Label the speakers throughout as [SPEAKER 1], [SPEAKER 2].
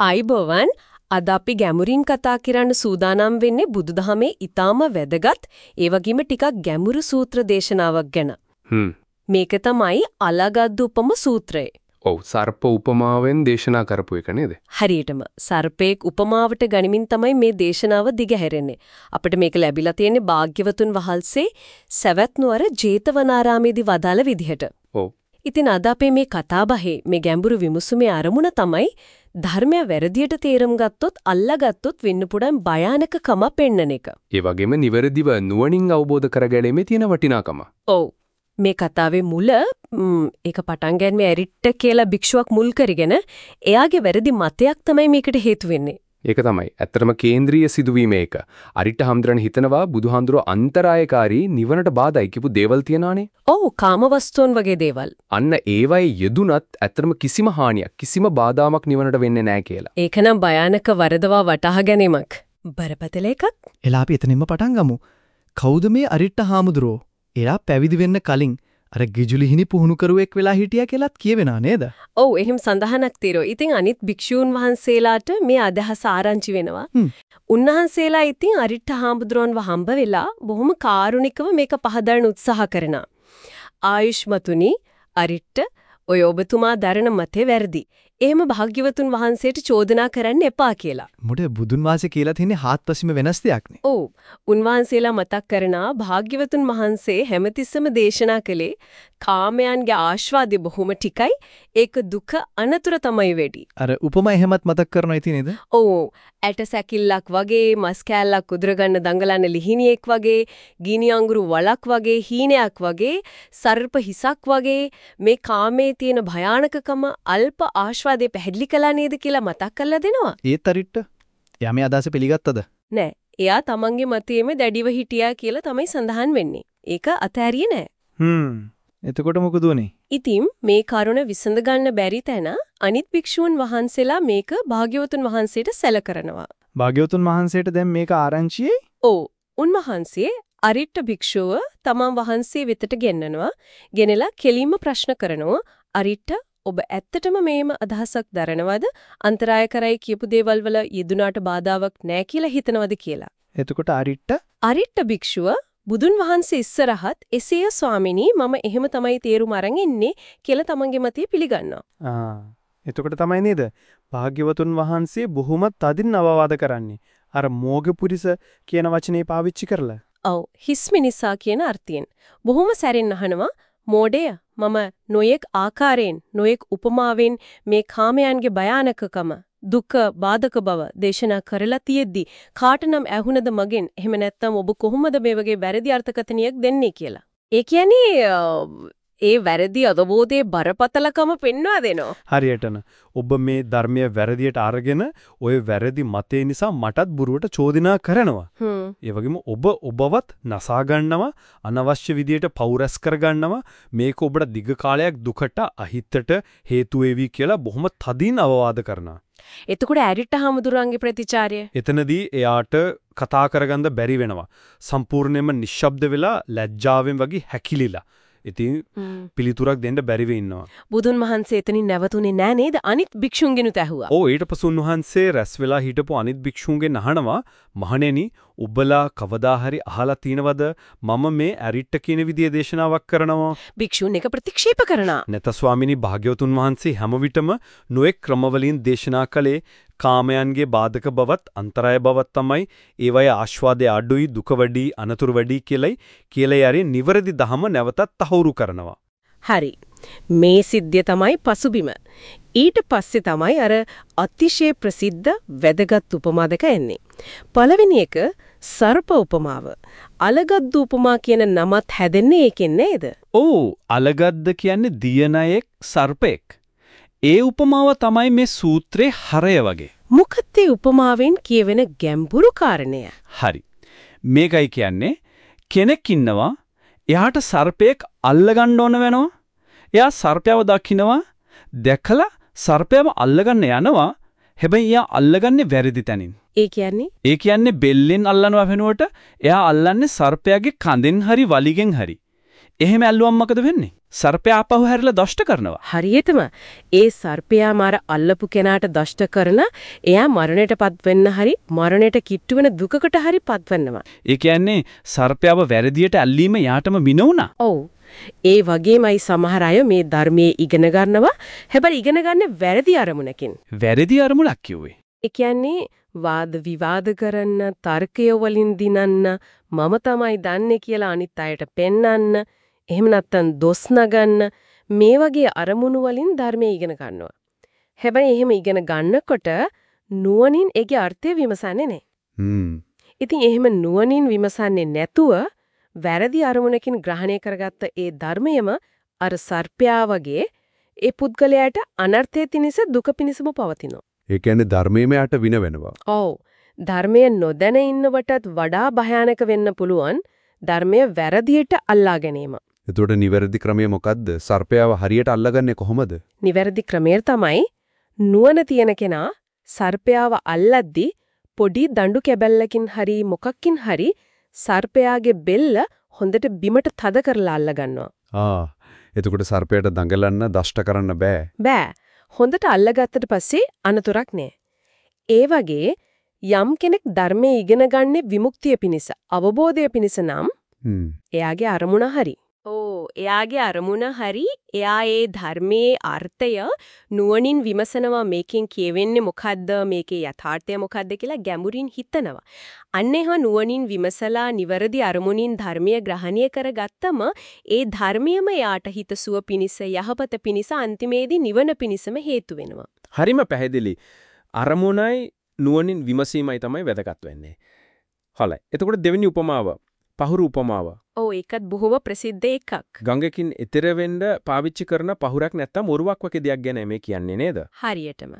[SPEAKER 1] අයිබෝවන් අද අපි ගැඹුරින් කතා කරන්න සූදානම් වෙන්නේ බුදුදහමේ ඊටාම වැදගත් ඒ වගේම ටිකක් ගැඹුරු සූත්‍ර දේශනාවක් ගැන.
[SPEAKER 2] හ්ම්.
[SPEAKER 1] මේක තමයි අලගද්ද උපම සූත්‍රය.
[SPEAKER 2] ඔව් සර්ප උපමාවෙන් දේශනා කරපු එක නේද?
[SPEAKER 1] හරියටම සර්පේක් උපමාවට ගනිමින් තමයි මේ දේශනාව දිගහැරෙන්නේ. අපිට මේක ලැබිලා තියෙන්නේ භාග්‍යවතුන් වහන්සේ සවැත් නුවර ජේතවනාරාමේදී වදාළ විදිහට.
[SPEAKER 2] ඔව්.
[SPEAKER 1] ඉතින් අද අපේ මේ කතාබහේ මේ ගැඹුරු විමසුමේ අරමුණ තමයි ධර්මය වැරදියට තේරුම් ගත්තොත් අල්ලාගත්තොත් වෙන්න පුඩන් භයානකකම පෙන්නන එක.
[SPEAKER 2] ඒ වගේම නිවැරදිව නුවණින් අවබෝධ කරගැනීමේ තියෙන වටිනාකම.
[SPEAKER 1] ඔව්. මේ කතාවේ මුල ඒක පටන් ගන්නේ ඇරිට්ට කියලා භික්ෂුවක් මුල් කරගෙන එයාගේ වැරදි මතයක් තමයි මේකට හේතු වෙන්නේ.
[SPEAKER 2] ඒක තමයි. ඇත්තටම කේන්ද්‍රීය සිදුවීම ඒක. අරිට හම්ද්‍රණ හිතනවා බුදුහාඳුර අන්තරායකාරී නිවනට බාධායි කියපු දේවල් තියනානේ.
[SPEAKER 1] ඔව් කාමවස්තුන් වගේ දේවල්.
[SPEAKER 2] අන්න ඒවයි යෙදුනත් ඇත්තටම කිසිම හානියක් කිසිම බාධාමක් නිවනට වෙන්නේ නැහැ කියලා.
[SPEAKER 1] ඒකනම් භයානක වරදවා වටහා ගැනීමක්. බරපතල එකක්.
[SPEAKER 3] එලා අපි එතනින්ම පටන් ගමු. කවුද මේ අරිට්ට හාමුදුරුවෝ? එයා පැවිදි වෙන්න කලින් අර ගිජුලිහිනි පුහුණු කරුවෙක් වෙලා හිටියා කියලාත් කියවෙනා නේද?
[SPEAKER 1] ඔව් එහෙම සඳහනක් තියෙනවා. ඉතින් අනිත් භික්ෂූන් වහන්සේලාට මේ අදහස ආරංචි වෙනවා. උන්වහන්සේලා ඉතින් අරිට්ඨ හාමුදුරන්ව හම්බ වෙලා බොහොම කාරුණිකව මේක පහදන්න උත්සාහ කරනවා. ආයුෂ්මතුනි අරිට්ඨ ඔය ඔබතුමා දරන මතේ වැරදි. එහෙම භාග්‍යවතුන් වහන්සේට චෝදනා කරන්න එපා කියලා.
[SPEAKER 3] මොඩ බුදුන් වහන්සේ කියලා තියෙන්නේ හාත්පසීම වෙනස් දෙයක් නේ.
[SPEAKER 1] ඔව්. උන්වහන්සේලා මතක් කරනා භාග්‍යවතුන් වහන්සේ හැමතිස්සම දේශනා කළේ කාමයන්ගේ ආස්වාදෙ බොහොම ටිකයි. ඒක දුක අනතුර තමයි වෙඩි.
[SPEAKER 3] අර උපමා එහෙමත් මතක් කරනවා ඉතින් නේද?
[SPEAKER 1] ඔව්. ඇට සැකිල්ලක් වගේ මස් කෑල්ලක් උදුරගන්න දඟලන ලිහිණියෙක් වගේ ගිනි අඟුරු වලක් වගේ හීනයක් වගේ සර්ප හිසක් වගේ මේ කාමයේ තියෙන භයානකකම අල්ප ආශ්වාදේ පැහැදිලි කළා නේද කියලා මතක් කරලා දෙනවා.
[SPEAKER 3] ඒත් අරිට්ට. එයා මේ අදහස පිළිගත්තද?
[SPEAKER 1] නෑ. එයා තමන්ගේ මතයේම දැඩිව හිටියා කියලා තමයි සඳහන් වෙන්නේ. ඒක අතෑරියේ නෑ.
[SPEAKER 3] හ්ම්. එතකොට මොකද උනේ?
[SPEAKER 1] ඉතින් මේ කරුණ විසඳ ගන්න බැරි තැන අනිත් භික්ෂූන් වහන්සේලා මේක භාග්‍යවතුන් වහන්සේට සැල කරනවා.
[SPEAKER 3] භාග්‍යවතුන් වහන්සේට දැන් මේක ආරංචියේ?
[SPEAKER 1] ඔව්. උන්වහන්සේ අරිට්ට භික්ෂුව තමන් වහන්සේ වෙතට ගෙන්නනවා. ගෙනලා කෙලින්ම ප්‍රශ්න කරනවා. අරිට්ට ඔබ ඇත්තටම මේම අදහසක් දරනවද? අන්තරාය කරයි කියපු දේවල් වල යෙදුනාට බාධාවක් නැහැ කියලා හිතනවද කියලා.
[SPEAKER 3] එතකොට අරිට්ට
[SPEAKER 1] අරිට්ට භික්ෂුව බුදුන් වහන්සේ ඉස්සරහත් එසේය ස්වාමිනී මම එහෙම තමයි තේරුම අරන් ඉන්නේ කියලා තමන්ගේ මතය පිළිගන්නවා.
[SPEAKER 4] ආ එතකොට තමයි නේද භාග්‍යවතුන් වහන්සේ බොහොම තදින් අවවාද කරන්නේ. අර මෝගපුරිස කියන වචනේ පාවිච්චි කරලා.
[SPEAKER 1] ඔව් හිස්මිනිසා කියන අර්ථයෙන්. බොහොම සැරින් අහනවා මෝඩය මම නොයෙක් ආකාරයෙන් නොයෙක් උපමාවෙන් මේ කාමයන්ගේ භයානකකම දුක බාධක බව දේශනා කරලා තියෙද්දි කාටනම් ඇහුණද මගෙන් එහෙම නැත්නම් ඔබ කොහොමද මේ වගේ වැරදි අර්ථකථනයක් දෙන්නේ කියලා. ඒ කියන්නේ ඒ වැරදි අදබෝධයේ බරපතලකම පෙන්වා දෙනවා.
[SPEAKER 4] හරියටම ඔබ මේ ධර්මය වැරදියට අරගෙන ওই වැරදි මතේ නිසා මටත් බුරුවට චෝදනා කරනවා. ඒ වගේම ඔබ ඔබවත් නසා ගන්නවා අනවශ්‍ය විදියට පෞරස් කර ගන්නවා මේක ඔබට දිග කාලයක් දුකට අහිතට හේතු වේවි කියලා බොහොම තදින් අවවාද කරනවා.
[SPEAKER 1] එතකොට ඇරිට හමුදුරන්ගේ ප්‍රතිචාරය
[SPEAKER 4] එතනදී එයාට කතා කරගන්න බැරි වෙනවා. සම්පූර්ණයෙන්ම නිශ්ශබ්ද වෙලා ලැජ්ජාවෙන් වගේ හැකිලිලා. ඉතින් පිළිතුරක් දෙන්න බැරිව ඉන්නවා.
[SPEAKER 1] බුදුන් වහන්සේ එතනින් නැවතුනේ නෑ නේද? අනිත් භික්ෂුන්ගෙනුත් ඇහුවා.
[SPEAKER 4] ඔව් ඊට පස්සේ උන්වහන්සේ රැස් වෙලා හිටපු අනිත් භික්ෂුන්ගෙන් අහනවා මහණෙනි ඔබලා කවදා හරි අහලා තිනවද මම මේ ඇරිට්ට කියන විදිය දේශනාවක් කරනවා
[SPEAKER 1] භික්ෂුන් එක ප්‍රතික්ෂේප කරනවා
[SPEAKER 4] නැත ස්වාමිනී භාග්‍යවතුන් වහන්සේ හැම විටම නොඑක් ක්‍රමවලින් දේශනා කළේ කාමයන්ගේ බාධක බවත් අන්තරාය බවත් තමයි ඒවයේ ආස්වාදයේ අඩුයි දුක වැඩි අනතුරු වැඩි කියලයි කියලා යරි නිවැරදි දහම නැවතත් තහවුරු කරනවා.
[SPEAKER 1] හරි. මේ සිද්ධිය තමයි පසුබිම. ඊට පස්සේ තමයි අර අතිශය ප්‍රසිද්ධ වැදගත් උපමා දෙක එන්නේ. පළවෙනි එක සර්ප උපමාව. අලගද්ද උපමා කියන නමත් හැදෙන්නේ ඒකෙන් නේද?
[SPEAKER 4] ඔව් අලගද්ද කියන්නේ දියනයෙක් සර්පෙක්. ඒ උපමාව තමයි මේ සූත්‍රේ හරය වගේ.
[SPEAKER 1] මොකද උපමාවෙන් කියවෙන ගැඹුරු කාරණය?
[SPEAKER 4] හරි. මේකයි කියන්නේ කෙනෙක් ඉන්නවා එයාට සර්පයෙක් අල්ලගන්න ඕන වෙනවා. එයා සර්පයව දකින්නවා දැකලා සර්පයව අල්ලගන්න යනවා. හැබැයි එයා අල්ලගන්නේ වැරදි තැනින්.
[SPEAKER 1] ඒ කියන්නේ?
[SPEAKER 4] ඒ කියන්නේ බෙල්ලෙන් අල්ලනවා වෙනුවට එයා අල්ලන්නේ සර්පයාගේ කඳෙන් හරි වලිගෙන් හරි. එහෙම ඇල්ලුවම මොකද වෙන්නේ? සර්පයා ආපහු හැරිලා දෂ්ට කරනවා.
[SPEAKER 1] හරියටම ඒ සර්පයා මාර අල්ලපු කෙනාට දෂ්ට කරන එයා මරණයටපත් වෙන්න හරි මරණයට කිට්ටු වෙන දුකකට හරි පත්වෙන්නවා.
[SPEAKER 4] ඒ කියන්නේ සර්පයාව වැරදියට ඇල්ලීම යාටම මින වුණා.
[SPEAKER 1] ඔව්. ඒ වගේමයි සමහර අය මේ ධර්මයේ ඉගෙන ගන්නවා. හැබැයි ඉගෙන ගන්න වැරදි අරමුණකින්.
[SPEAKER 4] වැරදි අරමුණක් කිව්වේ.
[SPEAKER 1] ඒ කියන්නේ වාද විවාද කරන්න, තර්කය වලින් දිනන්න, මම තමයි දන්නේ කියලා අනිත් අයට පෙන්වන්න, එහෙම නැත්නම් දොස් නගන්න මේ වගේ අරමුණු වලින් ධර්මයේ ඉගෙන ගන්නවා. හැබැයි එහෙම ඉගෙන ගන්නකොට නුවණින් ඒකේ අර්ථය විමසන්නේ නැහැ.
[SPEAKER 5] හ්ම්.
[SPEAKER 1] ඉතින් එහෙම නුවණින් විමසන්නේ නැතුව වැරදි අරමුණකින් ග්‍රහණය කරගත්ත ඒ ධර්මයම අර සර්පයා වගේ ඒ පුද්ගලයාට අනර්ථය තිනිස දුක පිනිසම පවතිනවා.
[SPEAKER 6] ඒ කියන්නේ ධර්මයේම යට වින වෙනවා.
[SPEAKER 1] ඔව්. ධර්මය නොදැන ඉන්නවටත් වඩා භයානක වෙන්න පුළුවන් ධර්මය වැරදියට අල්ලා ගැනීම.
[SPEAKER 6] එතකොට නිවැරදි ක්‍රමය මොකද්ද? සර්පයාව හරියට අල්ලගන්නේ කොහොමද?
[SPEAKER 1] නිවැරදි ක්‍රමය තමයි නුවණ තියෙන කෙනා සර්පයාව අල්ලද්දි පොඩි දඬු කැබැල්ලකින් හරි මොකක්කින් හරි සර්පයාගේ බෙල්ල හොඳට බිමට තද කරලා අල්ල ගන්නවා.
[SPEAKER 6] ආ. එතකොට සර්පයාට දඟලන්න, දෂ්ට කරන්න බෑ.
[SPEAKER 1] බෑ. හොඳට අල්ලගත්තට පස්සේ අනතුරක් නෑ. ඒ වගේ යම් කෙනෙක් ධර්මයේ ඉගෙන ගන්නේ විමුක්තිය පිණිස, අවබෝධය පිණිස නම්. එයාගේ අරමුණ හරි. ඕ එයාගේ අරමුණ හරි එයා ඒ ධර්මයේ අර්ථය නුවණින් විමසනවා මේකෙන් කියවෙන්නේ මොකද්ද මේකේ යථාර්ථය මොකද්ද කියලා ගැඹුරින් හිතනවා. අන්න එහා නුවණින් විමසලා නිවැරදි අරමුණින් ධර්මීය ග්‍රහණය කරගත්තම ඒ ධර්මියම යාට හිතසුව පිනිස යහපත පිනිස අන්තිමේදී නිවන පිනිසම හේතු වෙනවා.
[SPEAKER 2] හරිම පැහැදිලි. අරමුණයි නුවණින් විමසීමයි තමයි වැදගත් වෙන්නේ. හොලයි. එතකොට දෙවෙනි උපමාව පහුරු උපමාව.
[SPEAKER 1] ඔව් ඒකත් බොහොම ප්‍රසිද්ධ එකක්.
[SPEAKER 2] ගංගකින් එතෙර වෙන්න පාවිච්චි කරන පහුරක් නැත්තම් ඔරුවක් වගේ දෙයක් ගැන මේ කියන්නේ නේද?
[SPEAKER 1] හරියටම.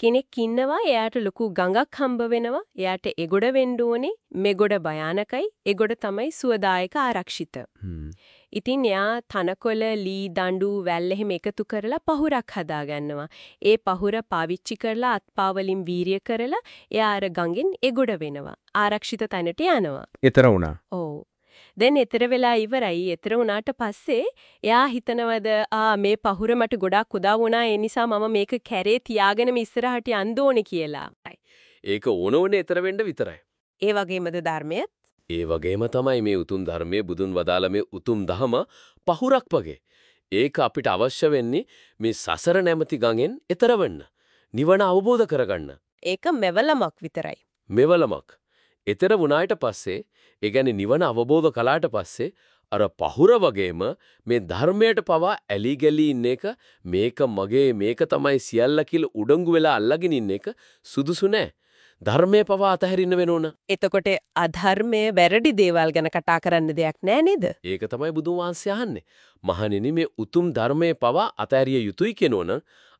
[SPEAKER 1] කෙනෙක් ඉන්නවා එයාට ලොකු ගඟක් හම්බ වෙනවා. එයාට එගොඩ වෙන්න ඕනේ. මෙගොඩ භයානකයි. එගොඩ තමයි සුවදායක ආරක්ෂිත. ඉතින් එයා තනකොළ, ලී, දඬු, වැල් එහෙම එකතු කරලා පහුරක් හදාගන්නවා. ඒ පහුර පාවිච්චි කරලා අත්පා වලින් වීරිය කරලා එයා අර ගඟෙන් එගොඩ වෙනවා. ආරක්ෂිත තැනට යනවා.
[SPEAKER 2] එතර වුණා.
[SPEAKER 1] ඔව්. දැන් එතර වෙලා ඉවරයි. එතර වුණාට පස්සේ එයා හිතනවද ආ මේ පහුර මට ගොඩාක් උදා වුණා. ඒ නිසා මම මේක කැරේ තියාගෙනම ඉස්සරහට යන්න ඕනේ කියලා.
[SPEAKER 7] ඒක ඕනෝනේ ඊතර වෙන්න විතරයි.
[SPEAKER 1] ඒ වගේමද ධර්මයත්
[SPEAKER 7] ඒ වගේම තමයි මේ උතුම් ධර්මයේ බුදුන් වදාළ මේ උතුම් දහම පහුරක් වගේ. ඒක අපිට අවශ්‍ය වෙන්නේ මේ සසර නැමැති ගඟෙන් එතර වෙන්න. නිවන අවබෝධ කරගන්න.
[SPEAKER 1] ඒක මෙවලමක් විතරයි.
[SPEAKER 7] මෙවලමක්. එතර වුණාට පස්සේ, ඒ කියන්නේ නිවන අවබෝධ කළාට පස්සේ අර පහුර වගේම මේ ධර්මයට පවා ඇලි ගලි ඉන්න එක මේක මගේ මේක තමයි සියල්ල කියලා උඩඟු වෙලා අල්ලගෙන ඉන්න එක සුදුසු නෑ. ධර්මයේ පවා අතහැරින්න වෙන ඕන.
[SPEAKER 1] එතකොට අධර්මයේ වැරදි දේවල් ගැන කතා කරන්න දෙයක් නෑ නේද?
[SPEAKER 7] ඒක තමයි බුදුන් වහන්සේ අහන්නේ. මහණෙනි මේ උතුම් ධර්මයේ පවා අතහැරිය යුතුයි කියනෝන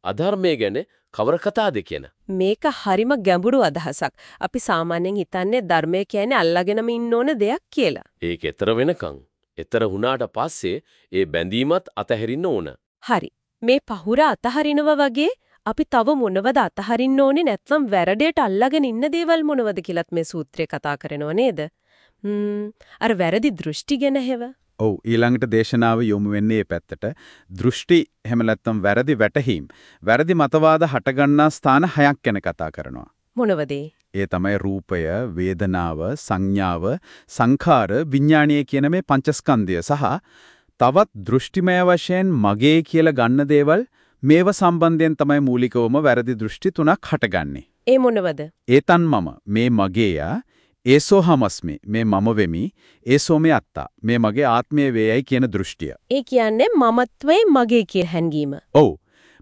[SPEAKER 7] අධර්මයේ ගැන කවර කතාද කියන.
[SPEAKER 1] මේක හරිම ගැඹුරු අදහසක්. අපි සාමාන්‍යයෙන් හිතන්නේ ධර්මය කියන්නේ අල්ලාගෙනම ඉන්න ඕන දෙයක් කියලා.
[SPEAKER 7] ඒක ඊතර වෙනකන්. ඊතර වුණාට පස්සේ ඒ බැඳීමත් අතහැරින්න ඕන.
[SPEAKER 1] හරි. මේ පහුර අතහරිනව වගේ අපි තව මොනවද අතහරින්න ඕනේ නැත්නම් වැරදයට අල්ලාගෙන ඉන්න දේවල් මොනවද කියලත් මේ සූත්‍රය කතා කරනව නේද? අර වැරදි දෘෂ්ටි ගැන හැව.
[SPEAKER 5] ඔව් ඊළඟට දේශනාව යොමු වෙන්නේ මේ පැත්තට. දෘෂ්ටි එහෙම නැත්නම් වැරදි වැටහීම්. වැරදි මතවාද හටගන්නා ස්ථාන හයක් ගැන කතා කරනවා.
[SPEAKER 1] මොනවද
[SPEAKER 5] ඒ තමයි රූපය, වේදනාව, සංඥාව, සංඛාර, විඥානීය කියන මේ පංචස්කන්ධය සහ තවත් දෘෂ්ටිමය වශයෙන් මගේ කියලා ගන්න දේවල් මේව සම්බන්ධයෙන් තමයි මූලිකවම වැරදි දෘෂ්ටි තුනක් හටගන්නේ.
[SPEAKER 1] ඒ මොනවද?
[SPEAKER 5] ඒතන් මම මේ මගේයා ඒසෝහමස්මි මේ මම වෙමි ඒසෝමේ අත්තා මේ මගේ ආත්මය වේයයි කියන දෘෂ්ටිය.
[SPEAKER 1] ඒ කියන්නේ මමත්වයේ මගේ කිය හැඟීම.
[SPEAKER 5] ඔව්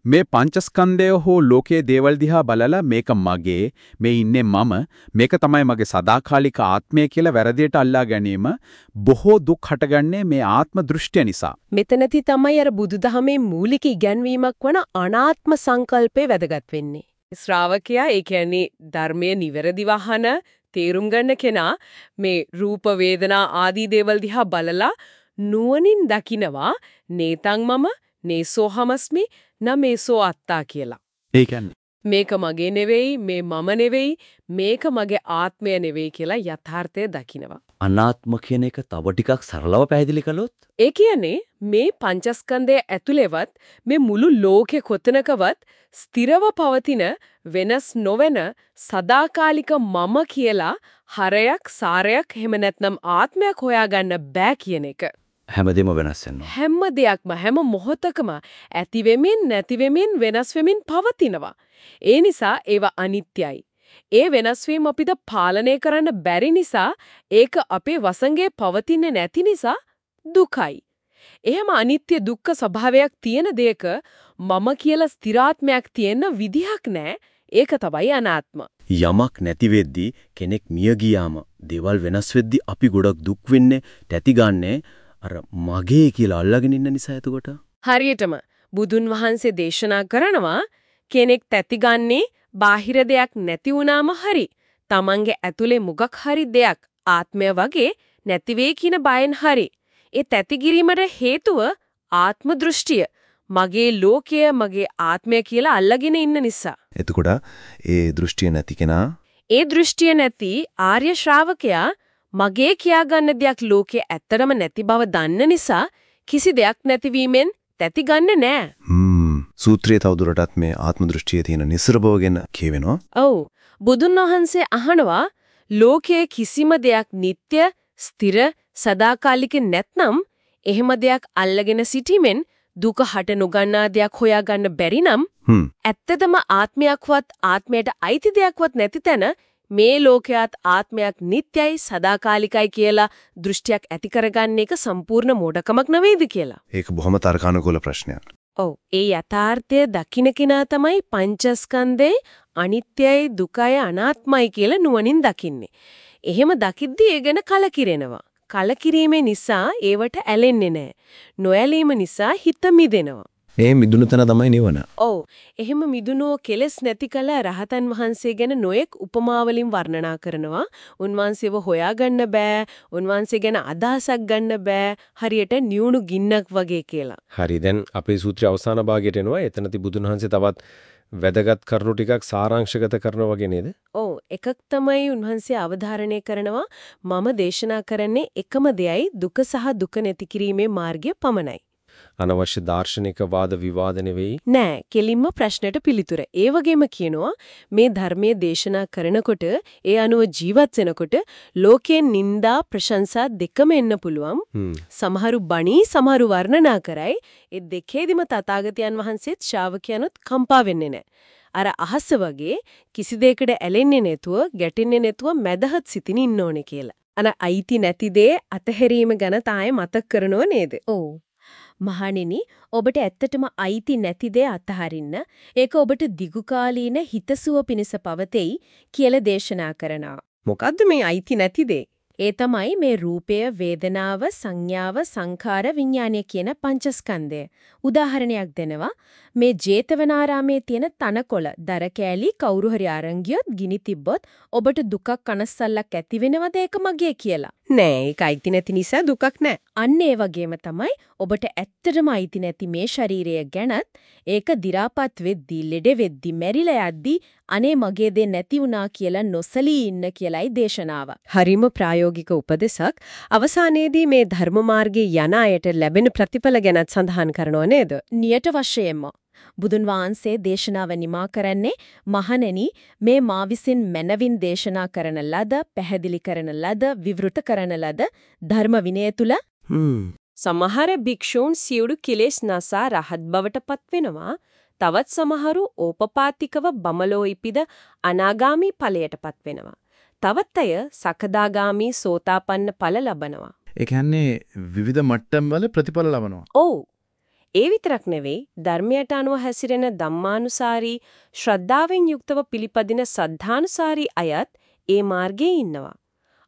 [SPEAKER 5] මේ පංචස්කන්ධය හෝ ලෝකයේ දේවල් දිහා බලලා මේක මගේ මේ ඉන්නේ මම මේක තමයි මගේ සදාකාලික ආත්මය කියලා වැරදියට අල්ලා ගැනීම බොහෝ දුක් හටගන්නේ මේ ආත්ම දෘෂ්ටිය නිසා.
[SPEAKER 1] මෙතනදී තමයි අර බුදුදහමේ මූලික ඉගැන්වීමක් වන අනාත්ම සංකල්පය වැදගත් වෙන්නේ. ශ්‍රාවකයා ඒ කියන්නේ ධර්මයේ නිවැරදිව අහන තේරුම් ගන්න කෙනා මේ රූප වේදනා ආදී දේවල් දිහා බලලා නුවණින් දකිනවා නේතං මම නේසෝහමස්මි නමේසෝ අත්තා කියලා.
[SPEAKER 5] ඒ කියන්නේ
[SPEAKER 1] මේක මගේ නෙවෙයි, මේ මම නෙවෙයි, මේක මගේ ආත්මය නෙවෙයි කියලා යථාර්ථය දකිනවා.
[SPEAKER 8] අනාත්ම කියන එක තව ටිකක් සරලව පැහැදිලි කළොත්
[SPEAKER 1] ඒ කියන්නේ මේ පංචස්කන්ධය ඇතුළේවත් මේ මුළු ලෝකෙ කොතනකවත් ස්ථිරව පවතින වෙනස් නොවන සදාකාලික මම කියලා හරයක් සාරයක් එහෙම නැත්නම් ආත්මයක් හොයාගන්න බෑ කියන එක.
[SPEAKER 8] හැමදේම වෙනස් වෙනවා.
[SPEAKER 1] හැම දෙයක්ම හැම මොහොතකම ඇති වෙමින් නැති වෙමින් වෙනස් වෙමින් පවතිනවා. ඒ නිසා ඒවා අනිත්‍යයි. ඒ වෙනස් වීම අපිට පාලනය කරන්න බැරි නිසා ඒක අපේ වසඟේ පවතින්නේ නැති නිසා දුකයි. එහෙම අනිත්‍ය දුක්ඛ ස්වභාවයක් තියෙන දෙයක මම කියලා ස්ථිරාත්මයක් තියෙන විදිහක් නැහැ. ඒක තමයි අනාත්ම.
[SPEAKER 8] යමක් නැති වෙද්දී කෙනෙක් මිය ගියාම දේවල් වෙනස් වෙද්දී අපි ගොඩක් දුක් වෙන්නේ, තැති ගන්නෑ අර මගේ කියලා අල්ලගෙන ඉන්න නිසා එතකොට.
[SPEAKER 1] හරියටම බුදුන් වහන්සේ දේශනා කරනවා කෙනෙක් තැති ගන්නේ බාහිර දෙයක් නැති වුණාම හරි. Tamange ඇතුලේ මුගක් හරි දෙයක් ආත්මය වගේ නැති වෙයි කියන බයෙන් හරි. ඒ තැති කිරීමට හේතුව ආත්ම දෘෂ්ටිය. මගේ ලෝකය මගේ ආත්මය කියලා අල්ලගෙන ඉන්න නිසා.
[SPEAKER 9] එතකොට ඒ දෘෂ්ටිය නැති කෙනා
[SPEAKER 1] ඒ දෘෂ්ටිය නැති ආර්ය ශ්‍රාවකයා මගේ කියාගන්න දෙයක් ලෝකේ ඇත්තටම නැති බව දන්න නිසා කිසි දෙයක් නැතිවීමෙන් තැති ගන්න නෑ.
[SPEAKER 9] හ්ම් සූත්‍රයේ තවදුරටත් මේ ආත්ම දෘෂ්ටියේ තියෙන නිස්සරබව ගැන කියවෙනවා.
[SPEAKER 1] ඔව්. බුදුන් වහන්සේ අහනවා ලෝකයේ කිසිම දෙයක් නিত্য, ස්ථිර, සදාකාලික නැත්නම් එහෙම දෙයක් අල්ලගෙන සිටීමෙන් දුක හට නොගන්නා දෙයක් හොයාගන්න බැරි නම් ඇත්තදම ආත්මයක්වත් ආත්මයට අයිති දෙයක්වත් නැති තැන මේ ලෝකයාත් ආත්මයක් නිට්ටයයි සදාකාලිකයි කියලා දෘෂ්ටියක් ඇති කරගන්න එක සම්පූර්ණ මෝඩකමක් නෙවෙයිද කියලා.
[SPEAKER 9] ඒක බොහොම තර්කානුකූල ප්‍රශ්නයක්.
[SPEAKER 1] ඔව් ඒ යථාර්ථය දකින්න කෙනා තමයි පංචස්කන්ධේ අනිත්‍යයි දුකයි අනාත්මයි කියලා නුවණින් දකින්නේ. එහෙම දකිද්දී ඒ ගැන කලකිරෙනවා. කලකිරීමේ නිසා ඒවට ඇලෙන්නේ නැහැ. නොඇලීම නිසා හිත මිදෙනවා.
[SPEAKER 9] ඒ මිදුණු තැන තමයි නිවන.
[SPEAKER 1] ඔව්. එහෙම මිදුනෝ කෙලස් නැති කල රහතන් වහන්සේ ගැන නොයෙක් උපමාවලින් වර්ණනා කරනවා. උන්වහන්සේව හොයාගන්න බෑ. උන්වහන්සේ ගැන අදහසක් ගන්න බෑ. හරියට නියුණු ගින්නක් වගේ කියලා.
[SPEAKER 10] හරි දැන් අපේ සූත්‍රය අවසාන භාගයට එනවා. එතනදී බුදුන් වහන්සේ තවත් වැදගත් කරුණු ටිකක් සාරාංශගත කරනවා වගේ නේද?
[SPEAKER 1] ඔව් එකක් තමයි උන්වහන්සේ අවධාරණය කරනවා මම දේශනා කරන්නේ එකම දෙයයි දුක සහ දුක නැති කිරීමේ මාර්ගය පමණයි.
[SPEAKER 10] අනවශ්‍ය දාර්ශනික වාද විවාද නෙවෙයි.
[SPEAKER 1] නෑ කෙලින්ම ප්‍රශ්නෙට පිළිතුර. ඒ වගේම කියනවා මේ ධර්මයේ දේශනා කරනකොට ඒ අනුව ජීවත් වෙනකොට ලෝකේ නිന്ദා ප්‍රශංසා දෙකම එන්න පුළුවන්. සමහරු බණී සමහරු වර්ණනා කරයි. ඒ දෙකේදිම තථාගතයන් වහන්සේත් ශ්‍රාවකයන්ොත් කම්පා වෙන්නේ නෑ. අර අහස වගේ කිසි දෙයකට ඇලෙන්නේ නැතුව ගැටෙන්නේ නැතුව මැදහත් සිතින් ඉන්න ඕනේ කියලා. අන අයිති නැති දේ අතහැරීම ගැන තායේ මතක් කරනව නේද? ඔව්. මහණෙනි ඔබට ඇත්තටම අයිති නැති දේ අතහරින්න ඒක ඔබට දිගුකාලීන හිතසුව පිණිස පවතෙයි කියලා දේශනා කරනවා. මොකද්ද මේ අයිති නැති දේ? ඒ තමයි මේ රූපය, වේදනාව, සංඥාව, සංඛාර, විඥානය කියන පංචස්කන්ධය. උදාහරණයක් දෙනවා. මේ ජේතවනාරාමේ තියෙන තනකොළ, දර කෑලි කවුරු හරි අරන් ගියොත් ගිනි තිබ්බොත් ඔබට දුකක් කනස්සල්ලක් ඇති වෙනවද ඒක මගේ කියලා. නෑ, ඒක අයිති නැති නිසා දුකක් නෑ. අන්න ඒ වගේම තමයි ඔබට ඇත්තටම අයිති නැති මේ ශරීරය ගැනත් ඒක දි รา පත් වෙද්දී, ලෙඩ වෙද්දී, මැරිලා යද්දී අනේ මගේ දේ නැති වුණා කියලා නොසලී ඉන්න කියලයි දේශනාව. හරිම ප්‍රායෝගික උපදෙසක්. අවසානයේදී මේ ධර්ම මාර්ගයේ යන අයට ලැබෙන ප්‍රතිඵල ගැනත් සඳහන් කරනව නේද? නියට වශයෙන්ම බුදුන් වහන්සේ දේශනාව නිමා කරන්නේ මහණෙනි මේ මා විසින් මනවින් දේශනා කරන ලද පැහැදිලි කරන ලද විවෘත කරන ලද ධර්ම විනය තුල සමහර භික්ෂූන් සියලු කෙලෙස් නසා රහත් බවට පත් වෙනවා තවත් සමහරු ඕපපාතිකව බමලෝ ඉපිද අනාගාමි ඵලයටපත් වෙනවා. තවත් අය සකදාගාමි සෝතාපන්න ඵල ලබනවා.
[SPEAKER 3] ඒ කියන්නේ විවිධ මට්ටම් වල ප්‍රතිඵල ලබනවා.
[SPEAKER 1] ඔව්. ඒ විතරක් නෙවෙයි ධර්මයට අනුව හැසිරෙන ධම්මානුසාරී ශ්‍රද්ධාවෙන් යුක්තව පිළිපදින සද්ධානුසාරී අයත් ඒ මාර්ගයේ ඉන්නවා.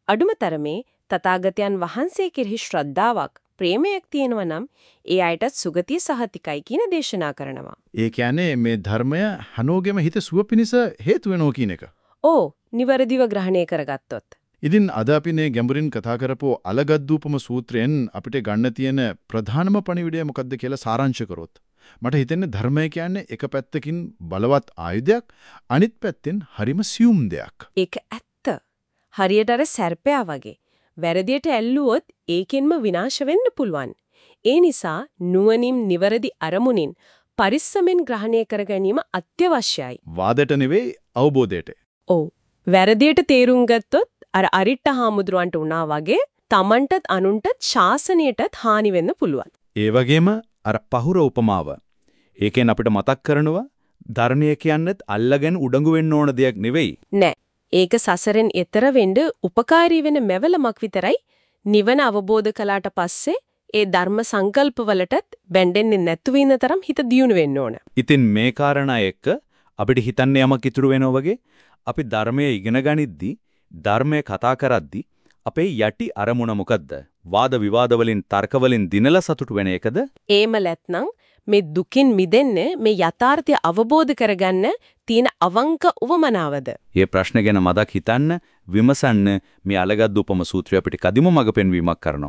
[SPEAKER 1] අඩුම තරමේ තථාගතයන් වහන්සේ කෙරෙහි ශ්‍රද්ධාවක් ප්‍රේමයක් තියෙනවා නම් ඒ අයටත් සුගතිය සහතිකයි කියන දේශනා කරනවා.
[SPEAKER 3] ඒ කියන්නේ මේ ධර්මය හනෝගෙම හිත සුව පිණිස හේතු වෙනෝ කියන එක.
[SPEAKER 1] ඕ නිවැරදිව ග්‍රහණය කරගත්තොත්.
[SPEAKER 3] ඉතින් අද අපි මේ ගැඹුරින් කතා කරපෝ අලගද්දූපම සූත්‍රයෙන් අපිට ගන්න තියෙන ප්‍රධානම පණිවිඩය මොකක්ද කියලා සාරාංශ කරොත්
[SPEAKER 11] මට හිතෙන්නේ ධර්මය කියන්නේ එක පැත්තකින් බලවත් ආයුධයක් අනිත් පැත්තෙන් හරිම සියුම් දෙයක්.
[SPEAKER 1] ඒක ඇත්ත. හරියට අර සර්පයා වගේ. වැරදියට ඇල්ලුවොත් ඒකෙන්ම විනාශ වෙන්න පුළුවන්. ඒ නිසා නුවණින් නිවැරදි අරමුණින් පරිස්සමෙන් ග්‍රහණය කර ගැනීම අත්‍යවශ්‍යයි.
[SPEAKER 11] වාදයට නෙවෙයි අවබෝධයට.
[SPEAKER 1] ඔව්. වැරදියට තේරුම් ගත්තොත් අර අරිට්ට හාමුදුරුවන්ට වුණා වගේ Tamanටත් අනුන්ටත් ශාසනයටත් හානි වෙන්න පුළුවන්.
[SPEAKER 5] ඒ වගේම අර පහුර උපමාව. ඒකෙන් අපිට මතක් කරනවා ධර්මය කියන්නේත් අල්ලගෙන උඩඟු වෙන්න ඕන දෙයක් නෙවෙයි.
[SPEAKER 1] නෑ. ඒක සසරෙන් එතර වෙන්න උපකාරී වෙන මෙවලමක් විතරයි. නිවන අවබෝධ කළාට පස්සේ ඒ ධර්ම සංකල්පවලටත් බැඳෙන්නේ නැතු වෙන තරම් හිත දියුණු වෙන්න ඕන.
[SPEAKER 5] ඉතින් මේ කාරණා එක්ක අපිට හිතන්න යමක් ඉතුරු වෙනවා වගේ අපි ධර්මයේ ඉගෙන ගනිද්දි ධර්මයේ කතා කරද්දි අපේ යටි අරමුණ මොකද්ද? වාද විවාද වලින් තර්ක වලින් දිනලා සතුටු වෙන එකද?
[SPEAKER 1] ඒම නැත්නම් මේ දුකින් මිදෙන්න මේ යථාර්ථය අවබෝධ කරගන්න තියෙන අවංක උවමනාවද?
[SPEAKER 5] මේ ප්‍රශ්න ගැන මදක් හිතන්න, විමසන්න මේ අලගත් උපම සූත්‍රය අපිට කදිම මඟ පෙන්වීමක් කරනවා.